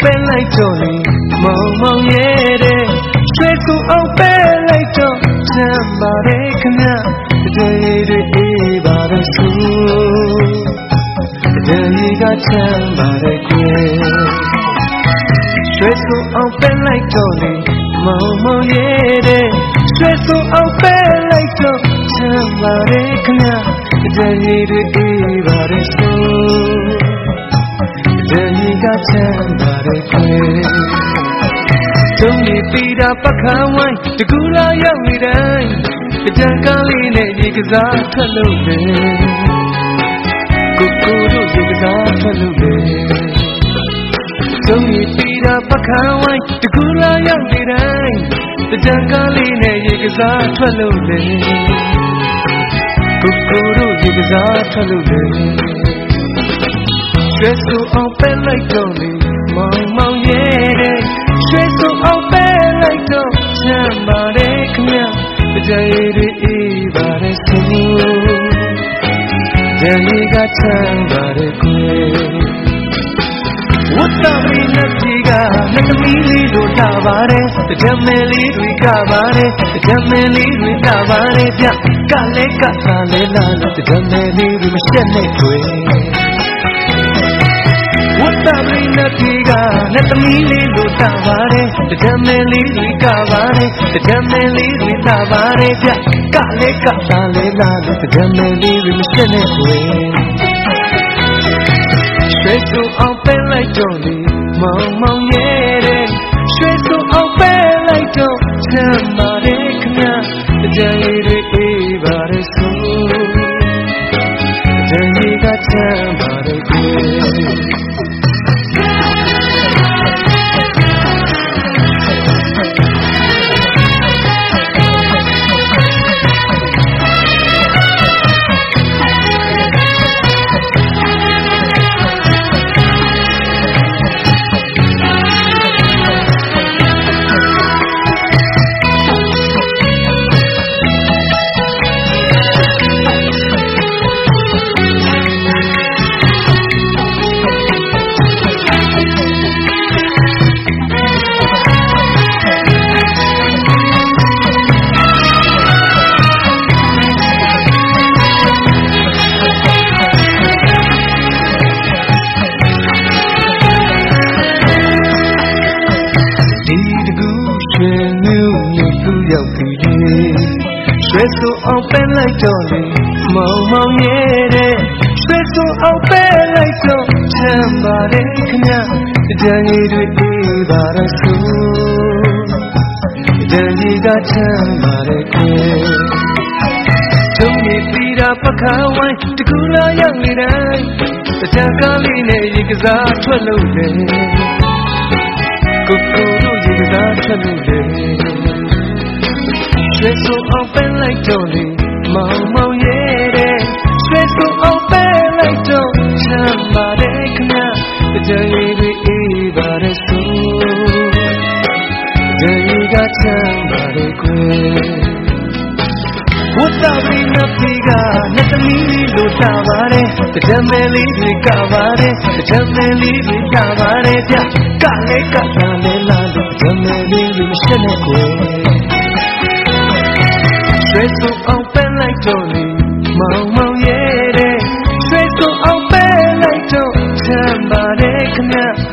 ပဲလိုက်တော့လေမောင်မောင်ရဲ့တဲ့ရွှေကူအောင်ပဲလိုက်တော့ချမ်းပါတယ်ခင်ဗျတဲ့တွေအေးပါတော့ဆူတဲ့ကချမ်းပါတယ်ကွယ်ရွှေကူအောင်ပဲလိုက်တော့လေမောင်မောင်ရဲ့တဲ့ရွှေကူအောင်ပဲလိုက်တော့ချမ်းပါတယ်ခင်ဗျတဲ့တွေအေးပါတော့ဆူတဲ့က ချမ်းပါတယ်ကွယ်သုံးနေပြီးတာပခန်းဝိုင်းတကူလာရောက်နေတိုင်းကြံကားလေးနဲ့ရေကစားထွက်လို့လေကိုကိုတို့ရေကစားထွက်လို့လေသုံးနေပြီးတာပခန်းဝိုင်းတကူလာရောက်နေတိုင်းကြံကားလေးနဲ့ရေကစားထွက်လို့လေကိုကိုတို့ရေကစားထွက်လို့လေ ရွှေစုအောင်ပဲလိုက်တော့လေမောင်မောင်ရဲ့တဲ့ရွှေစုအောင်ပဲလိုက်တော့ချမ်းပါတယ်ခင်ဗျာကြရည်တွေအေးပါတယ်ဆိုကြရည်ကချမ်းပါတယ်ကွယ်ဝတ်တော်မီနဲ့ကြီးကလက်သမီးလေးတို့တာပါတယ်ကြမ်းမဲလေးတွေကပါတယ်ကြမ်းမဲလေးတွေကပါတယ်ဗျကလည်းကစားလဲလာလို့ကြမ်းမဲလေးတွေမရှက်နဲ့ကွယ် ဝတ်တော်မီနဲ့ကြီးကလက်သမီးလေးတို့တာပါတယ်ကြမ်းမဲလေးတွေကပါတယ်ကြမ်းမဲလေးတွေကပါတယ်ဗျကလည်းကစားလဲလာလို့ကြမ်းမဲလေးတွေမရှက်နဲ့ကွယ်ရွှေစု အောင်ပဲလိုက်တော့လေမောင်မောင်ရဲ့တဲ့ရွှေဆိုအောင်ပဲလိုက်တော့ချမ်းပါတယ်ခင်ဗျကြံရည်တွေအေးပါရဆိုကြံရည်ကချမ်းပါတယ်ကွယ်ထုံးနေပြီးတာပခါဝိုင်းတကူလာရောက်နေတိုင်းတံကားလေးနဲ့ရေကစားထွက်လို့လေကိုကိုတို့ရေကစားထွက်လို့လေ ရွှေစုံအောင်ပဲလိုက်တော့လေမောင်မောင်ရဲ့တဲ့ရွှေစုံအောင်ပဲလိုက်တော့ချမ်းပါတယ်ခင်ဗျာကြံရည်တွေအေးပါတယ်ဆိုကြံရည်ကချမ်းပါတယ်ကွယ်ဝတ်တာဘီနပ်ဒီကနှစ်သမီးလေးလိုတာပါတယ်တံမဲလေးတွေကပါတယ်တံမဲလေးတွေကပါတယ်ဗျကလည်းကသာလဲလာလို့တံမဲလေးတွေမရှက်နဲ့ကွယ် Come here.